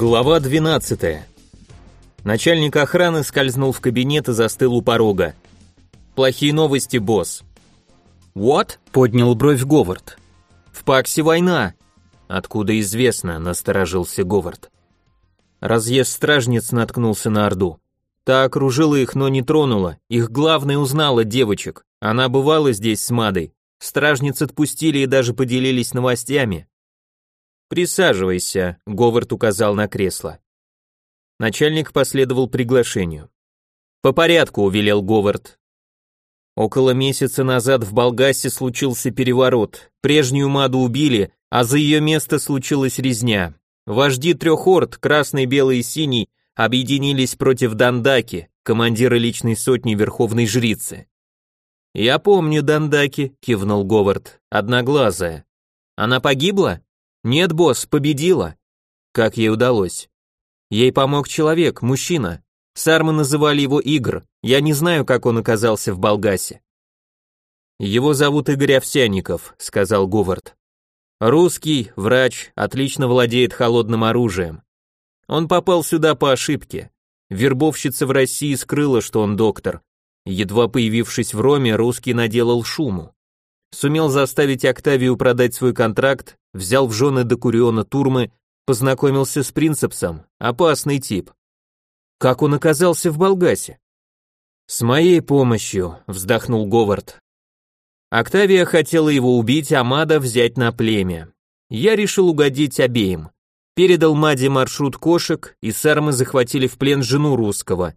Глава 12. Начальник охраны скользнул в кабинет и застыл у порога. Плохие новости, босс. What? поднял бровь Говард. В Паксе война. Откуда известно, насторожился Говард. Разъезд стражниц наткнулся на Орду. Та окружила их, но не тронула. Их главная узнала девочек. Она бывала здесь с Мадой. Стражниц отпустили и даже поделились новостями. «Присаживайся», — Говард указал на кресло. Начальник последовал приглашению. «По порядку», — увелел Говард. Около месяца назад в Болгасе случился переворот. Прежнюю Маду убили, а за ее место случилась резня. Вожди трех орд, красный, белый и синий, объединились против Дандаки, командира личной сотни Верховной Жрицы. «Я помню Дандаки», — кивнул Говард, — «одноглазая». «Она погибла?» Нет, босс, победила. Как ей удалось? Ей помог человек, мужчина. Сармы называли его Игр. Я не знаю, как он оказался в Болгасе. Его зовут Игорь Овсяников, сказал Говард. Русский, врач, отлично владеет холодным оружием. Он попал сюда по ошибке. Вербовщица в России скрыла, что он доктор. Едва появившись в Роме, русский наделал шуму. Сумел заставить Октавию продать свой контракт, взял в жены Докуриона Турмы, познакомился с Принцепсом, опасный тип. Как он оказался в Болгасе? С моей помощью, вздохнул Говард. Октавия хотела его убить, а Мада взять на племя. Я решил угодить обеим. Передал Маде маршрут кошек, и сармы захватили в плен жену русского.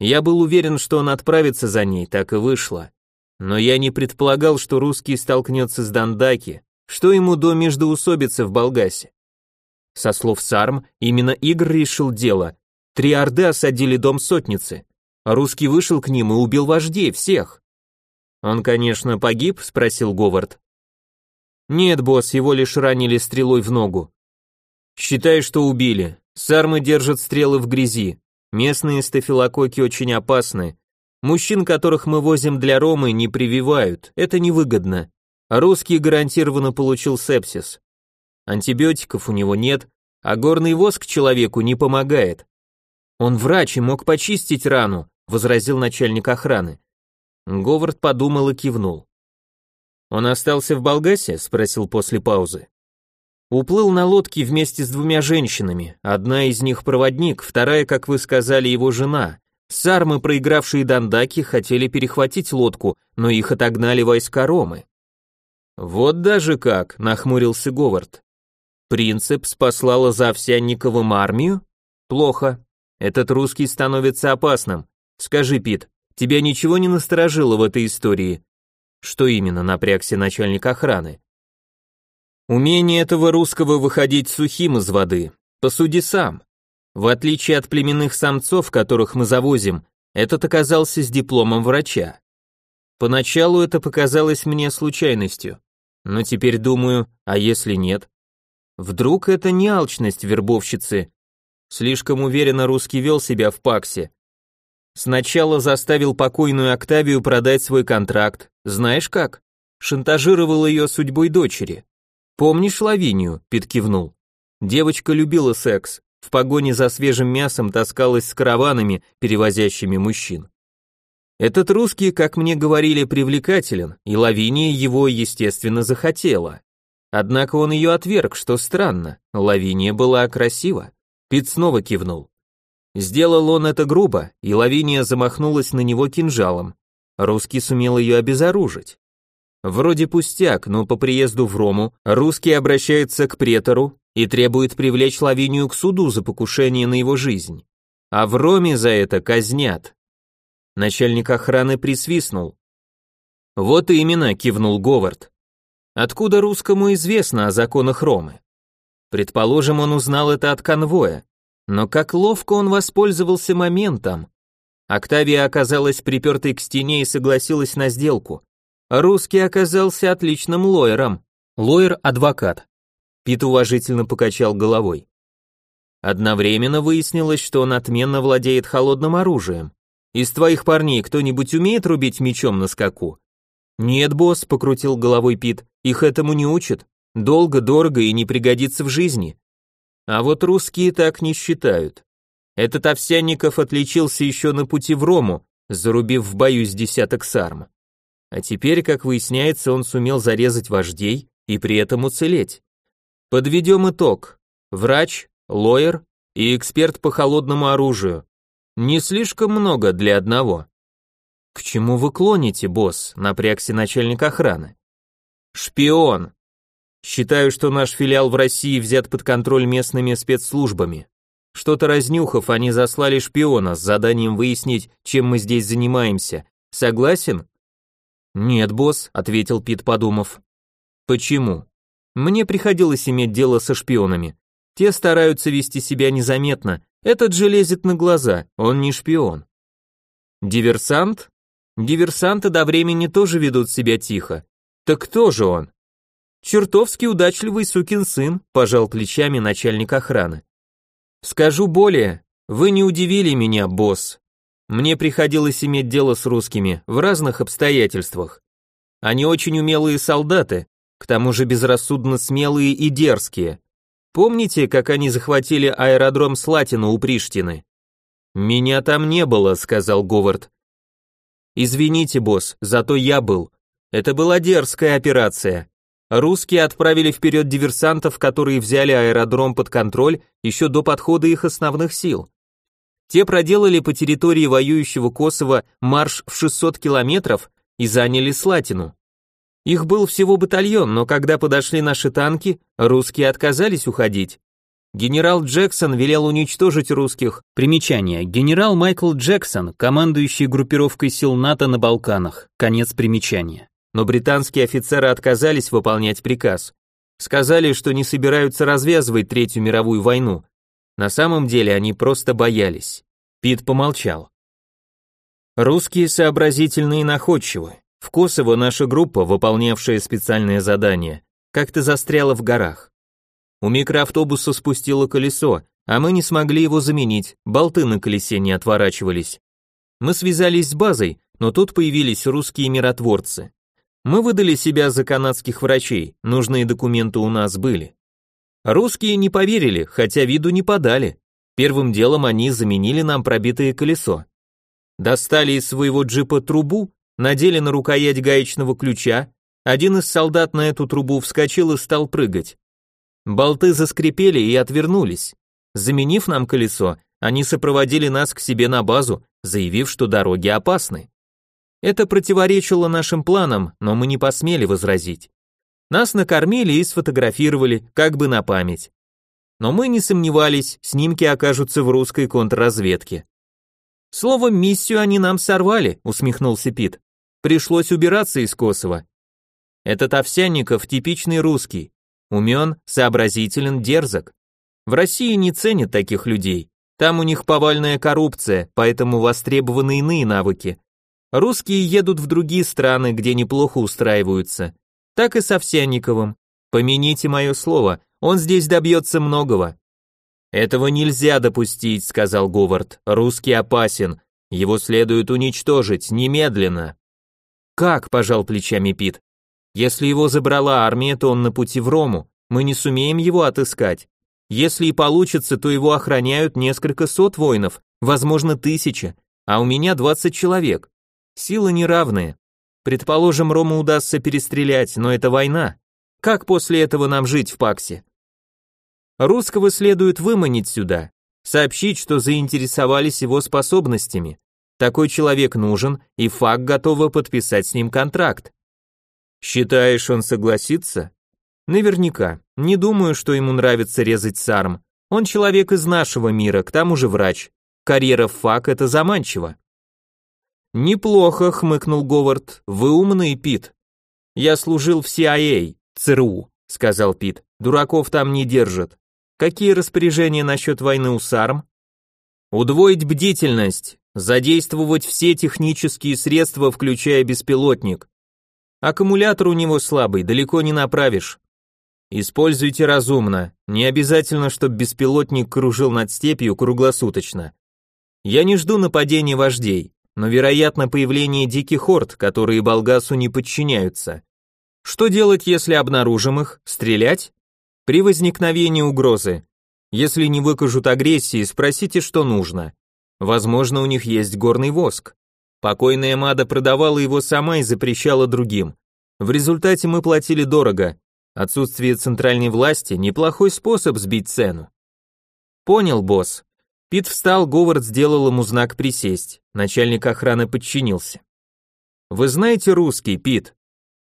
Я был уверен, что он отправится за ней, так и вышло. Но я не предполагал, что русский столкнется с Дандаки, что ему до междоусобицы в Болгасе. Со слов Сарм, именно Игр решил дело. Три орды осадили дом сотницы. А русский вышел к ним и убил вождей, всех. Он, конечно, погиб, спросил Говард. Нет, босс, его лишь ранили стрелой в ногу. Считай, что убили. Сармы держат стрелы в грязи. Местные стафилококки очень опасны, Мужчин, которых мы возим для Ромы, не прививают, это невыгодно. Русский гарантированно получил сепсис. Антибиотиков у него нет, а горный воск человеку не помогает. Он врач и мог почистить рану, возразил начальник охраны. Говард подумал и кивнул. Он остался в Болгасе? спросил после паузы. Уплыл на лодке вместе с двумя женщинами. Одна из них проводник, вторая, как вы сказали, его жена. Сармы, проигравшие Дандаки, хотели перехватить лодку, но их отогнали войска Ромы. Вот даже как, нахмурился Говард. Принцип послала за Овсянниковым армию? Плохо. Этот русский становится опасным. Скажи, Пит, тебя ничего не насторожило в этой истории? Что именно, напрягся начальник охраны? Умение этого русского выходить сухим из воды. Посуди сам. В отличие от племенных самцов, которых мы завозим, этот оказался с дипломом врача. Поначалу это показалось мне случайностью, но теперь думаю, а если нет? Вдруг это не алчность вербовщицы? Слишком уверенно русский вел себя в Паксе. Сначала заставил покойную Октавию продать свой контракт, знаешь как? Шантажировал ее судьбой дочери. Помнишь Лавинию? Пит кивнул. Девочка любила секс, в погоне за свежим мясом таскалась с караванами, перевозящими мужчин. Этот русский, как мне говорили, привлекателен, и Лавиния его, естественно, захотела. Однако он ее отверг, что странно, Лавиния была красива. Пит снова кивнул. Сделал он это грубо, и Лавиния замахнулась на него кинжалом. Русский сумел ее обезоружить. Вроде пустяк, но по приезду в Рому русский обращается к претору, и требует привлечь Лавинию к суду за покушение на его жизнь. А в Роме за это казнят. Начальник охраны присвистнул. Вот именно, кивнул Говард. Откуда русскому известно о законах Ромы? Предположим, он узнал это от конвоя. Но как ловко он воспользовался моментом. Октавия оказалась припертой к стене и согласилась на сделку. Русский оказался отличным лоером. Лоер – адвокат. Пит уважительно покачал головой. Одновременно выяснилось, что он отменно владеет холодным оружием. Из твоих парней кто-нибудь умеет рубить мечом на скаку? Нет, босс, покрутил головой Пит, их этому не учат. Долго, дорого и не пригодится в жизни. А вот русские так не считают. Этот Овсянников отличился еще на пути в Рому, зарубив в бою с десяток сарм. А теперь, как выясняется, он сумел зарезать вождей и при этом уцелеть. Подведем итог. Врач, лоер и эксперт по холодному оружию. Не слишком много для одного. К чему вы клоните, босс? Напрягся начальник охраны. Шпион. Считаю, что наш филиал в России взят под контроль местными спецслужбами. Что-то разнюхав, они заслали шпиона с заданием выяснить, чем мы здесь занимаемся. Согласен? Нет, босс, ответил Пит, подумав. Почему? Мне приходилось иметь дело со шпионами. Те стараются вести себя незаметно. Этот же лезет на глаза, он не шпион. Диверсант? Диверсанты до времени тоже ведут себя тихо. Так кто же он? Чертовски удачливый сукин сын, пожал плечами начальник охраны. Скажу более, вы не удивили меня, босс. Мне приходилось иметь дело с русскими в разных обстоятельствах. Они очень умелые солдаты, к тому же безрассудно смелые и дерзкие. Помните, как они захватили аэродром Слатина у Приштины? Меня там не было, сказал Говард. Извините, босс, зато я был. Это была дерзкая операция. Русские отправили вперед диверсантов, которые взяли аэродром под контроль еще до подхода их основных сил. Те проделали по территории воюющего Косово марш в 600 километров и заняли Слатину. Их был всего батальон, но когда подошли наши танки, русские отказались уходить. Генерал Джексон велел уничтожить русских. Примечание. Генерал Майкл Джексон, командующий группировкой сил НАТО на Балканах. Конец примечания но британские офицеры отказались выполнять приказ. Сказали, что не собираются развязывать Третью мировую войну. На самом деле они просто боялись. Пит помолчал. Русские сообразительны и находчивы. В Косово наша группа, выполнявшая специальное задание, как-то застряла в горах. У микроавтобуса спустило колесо, а мы не смогли его заменить, болты на колесе не отворачивались. Мы связались с базой, но тут появились русские миротворцы. Мы выдали себя за канадских врачей, нужные документы у нас были. Русские не поверили, хотя виду не подали. Первым делом они заменили нам пробитое колесо. Достали из своего джипа трубу, надели на рукоять гаечного ключа, один из солдат на эту трубу вскочил и стал прыгать. Болты заскрипели и отвернулись. Заменив нам колесо, они сопроводили нас к себе на базу, заявив, что дороги опасны. Это противоречило нашим планам, но мы не посмели возразить. Нас накормили и сфотографировали, как бы на память. Но мы не сомневались, снимки окажутся в русской контрразведке. Словом, миссию они нам сорвали, усмехнулся Пит. Пришлось убираться из Косово. Этот Овсянников типичный русский. Умен, сообразителен, дерзок. В России не ценят таких людей. Там у них повальная коррупция, поэтому востребованы иные навыки. Русские едут в другие страны, где неплохо устраиваются. Так и с Овсянниковым. Помяните мое слово, он здесь добьется многого. Этого нельзя допустить, сказал Говард. Русский опасен. Его следует уничтожить немедленно. Как, пожал плечами Пит. Если его забрала армия, то он на пути в Рому. Мы не сумеем его отыскать. Если и получится, то его охраняют несколько сот воинов, возможно, тысяча, а у меня двадцать человек. Силы неравные. Предположим, Рому удастся перестрелять, но это война. Как после этого нам жить в Паксе? Русского следует выманить сюда, сообщить, что заинтересовались его способностями. Такой человек нужен, и ФАК готова подписать с ним контракт. Считаешь, он согласится? Наверняка. Не думаю, что ему нравится резать сарм. Он человек из нашего мира, к тому же врач. Карьера в ФАК это заманчиво. Неплохо, хмыкнул Говард. Вы умный, Пит. Я служил в CIA, ЦРУ, сказал Пит. Дураков там не держат. Какие распоряжения насчет войны у САРМ? Удвоить бдительность, задействовать все технические средства, включая беспилотник. Аккумулятор у него слабый, далеко не направишь. Используйте разумно, не обязательно, чтобы беспилотник кружил над степью круглосуточно. Я не жду нападения вождей но вероятно появление диких орд, которые Болгасу не подчиняются. Что делать, если обнаружим их? Стрелять? При возникновении угрозы. Если не выкажут агрессии, спросите, что нужно. Возможно, у них есть горный воск. Покойная Мада продавала его сама и запрещала другим. В результате мы платили дорого. Отсутствие центральной власти – неплохой способ сбить цену. Понял, босс. Пит встал, Говард сделал ему знак присесть. Начальник охраны подчинился. Вы знаете русский, Пит?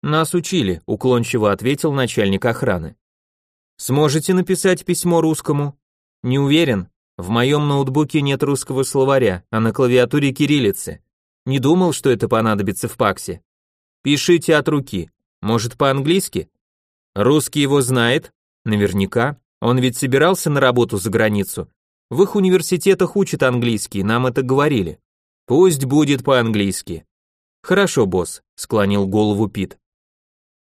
Нас учили, уклончиво ответил начальник охраны. Сможете написать письмо русскому? Не уверен. В моем ноутбуке нет русского словаря, а на клавиатуре кириллицы. Не думал, что это понадобится в паксе. Пишите от руки. Может, по-английски? Русский его знает? Наверняка. Он ведь собирался на работу за границу. В их университетах учат английский, нам это говорили. Пусть будет по-английски. Хорошо, босс, склонил голову Пит.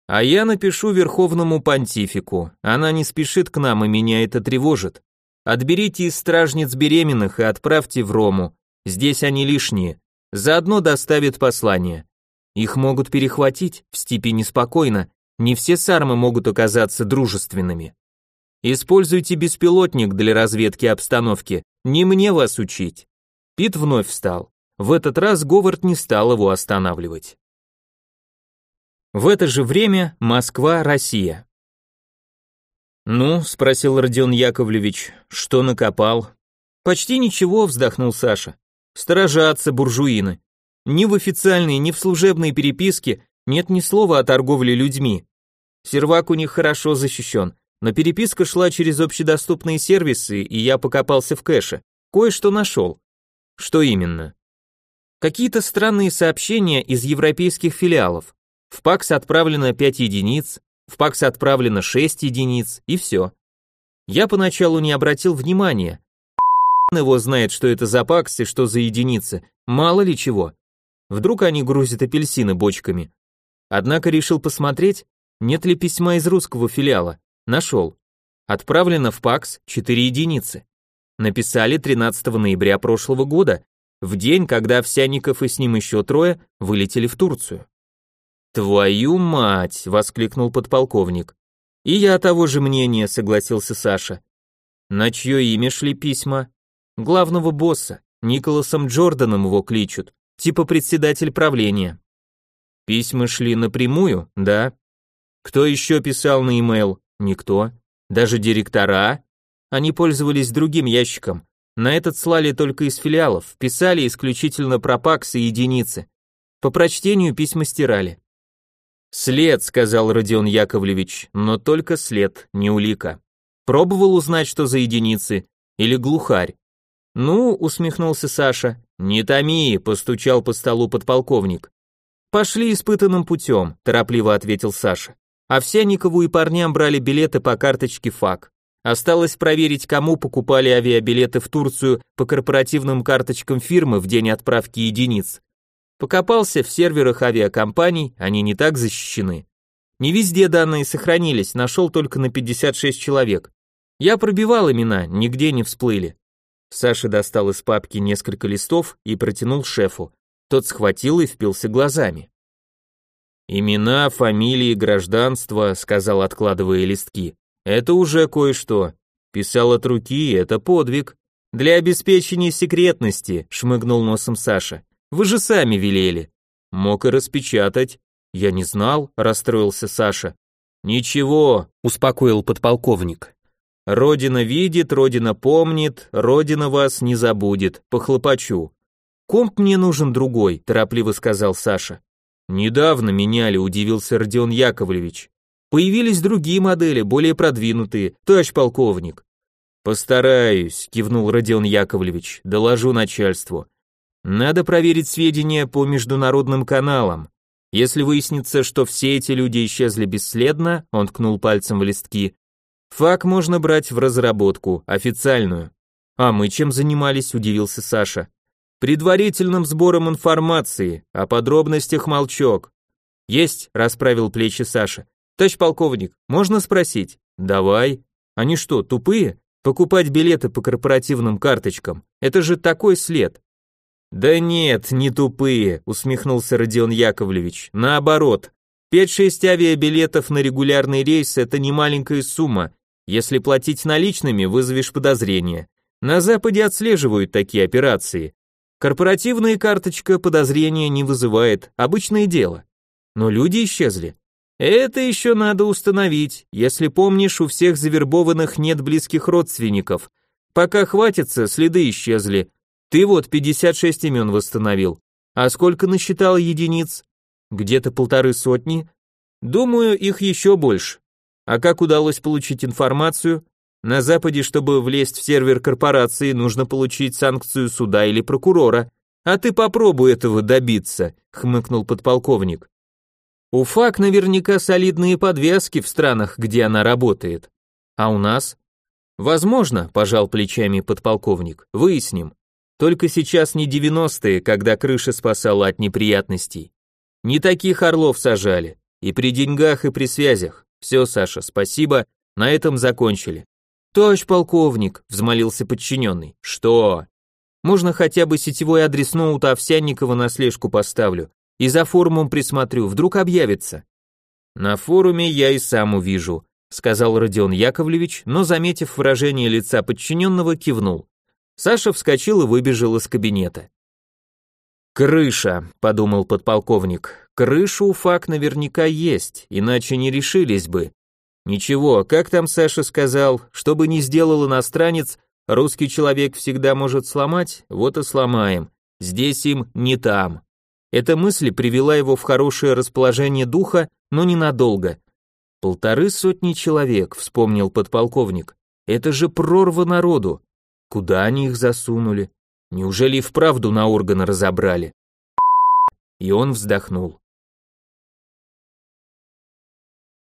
А я напишу верховному понтифику. Она не спешит к нам, и меня это тревожит. Отберите из стражниц беременных и отправьте в Рому. Здесь они лишние. Заодно доставят послание. Их могут перехватить, в степи неспокойно. Не все сармы могут оказаться дружественными. Используйте беспилотник для разведки обстановки. Не мне вас учить. Пит вновь встал. В этот раз Говард не стал его останавливать. В это же время Москва, Россия. «Ну?» – спросил Родион Яковлевич. «Что накопал?» «Почти ничего», – вздохнул Саша. «Сторожатся буржуины. Ни в официальной, ни в служебной переписке нет ни слова о торговле людьми. Сервак у них хорошо защищен, но переписка шла через общедоступные сервисы, и я покопался в кэше. Кое-что нашел. Что именно? Какие-то странные сообщения из европейских филиалов. В ПАКС отправлено 5 единиц, в ПАКС отправлено 6 единиц, и все. Я поначалу не обратил внимания. его знает, что это за ПАКС и что за единицы, мало ли чего. Вдруг они грузят апельсины бочками. Однако решил посмотреть, нет ли письма из русского филиала. Нашел. Отправлено в ПАКС 4 единицы. Написали 13 ноября прошлого года, в день, когда Овсянников и с ним еще трое вылетели в Турцию. «Твою мать!» — воскликнул подполковник. «И я того же мнения», — согласился Саша. «На чье имя шли письма?» «Главного босса, Николасом Джорданом его кличут, типа председатель правления». «Письма шли напрямую, да?» «Кто еще писал на e-mail?» «Никто. Даже директора?» Они пользовались другим ящиком. На этот слали только из филиалов, писали исключительно про паксы и единицы. По прочтению письма стирали. «След», — сказал Родион Яковлевич, — «но только след, не улика. Пробовал узнать, что за единицы? Или глухарь?» «Ну», — усмехнулся Саша, — «не томи», — постучал по столу подполковник. «Пошли испытанным путем», — торопливо ответил Саша. Овсянникову и парням брали билеты по карточке ФАК. Осталось проверить, кому покупали авиабилеты в Турцию по корпоративным карточкам фирмы в день отправки единиц. Покопался в серверах авиакомпаний, они не так защищены. Не везде данные сохранились, нашел только на 56 человек. Я пробивал имена, нигде не всплыли. Саша достал из папки несколько листов и протянул шефу. Тот схватил и впился глазами. «Имена, фамилии, гражданство», — сказал, откладывая листки. «Это уже кое-что. Писал от руки, это подвиг. Для обеспечения секретности», — шмыгнул носом Саша. Вы же сами велели. Мог и распечатать. Я не знал, расстроился Саша. Ничего, успокоил подполковник. Родина видит, Родина помнит, Родина вас не забудет, похлопочу. Комп мне нужен другой, торопливо сказал Саша. Недавно меняли, удивился Родион Яковлевич. Появились другие модели, более продвинутые, товарищ полковник. Постараюсь, кивнул Родион Яковлевич, доложу начальству. Надо проверить сведения по международным каналам. Если выяснится, что все эти люди исчезли бесследно, он ткнул пальцем в листки, фак можно брать в разработку, официальную. А мы чем занимались, удивился Саша. Предварительным сбором информации, о подробностях молчок. Есть, расправил плечи Саша. Товарищ полковник, можно спросить? Давай. Они что, тупые? Покупать билеты по корпоративным карточкам. Это же такой след. «Да нет, не тупые», — усмехнулся Родион Яковлевич. «Наоборот, 5-6 авиабилетов на регулярный рейс — это не маленькая сумма, Если платить наличными, вызовешь подозрение. На Западе отслеживают такие операции. Корпоративная карточка подозрения не вызывает, обычное дело. Но люди исчезли. Это еще надо установить. Если помнишь, у всех завербованных нет близких родственников. Пока хватится, следы исчезли. Ты вот 56 имен восстановил. А сколько насчитал единиц? Где-то полторы сотни. Думаю, их еще больше. А как удалось получить информацию? На Западе, чтобы влезть в сервер корпорации, нужно получить санкцию суда или прокурора. А ты попробуй этого добиться, хмыкнул подполковник. У ФАК наверняка солидные подвязки в странах, где она работает. А у нас? Возможно, пожал плечами подполковник. Выясним. Только сейчас не девяностые, когда крыша спасала от неприятностей. Не таких орлов сажали. И при деньгах, и при связях. Все, Саша, спасибо, на этом закончили. Товарищ полковник, взмолился подчиненный. Что? Можно хотя бы сетевой адрес ноута Овсянникова на слежку поставлю и за форумом присмотрю, вдруг объявится. На форуме я и сам увижу, сказал Родион Яковлевич, но заметив выражение лица подчиненного, кивнул. Саша вскочил и выбежал из кабинета. «Крыша», — подумал подполковник, — «крыша у ФАК наверняка есть, иначе не решились бы. Ничего, как там Саша сказал, что бы ни сделал иностранец, русский человек всегда может сломать, вот и сломаем. Здесь им не там. Эта мысль привела его в хорошее расположение духа, но ненадолго. Полторы сотни человек, вспомнил подполковник. Это же прорва народу. Куда они их засунули? Неужели и вправду на органы разобрали? И он вздохнул.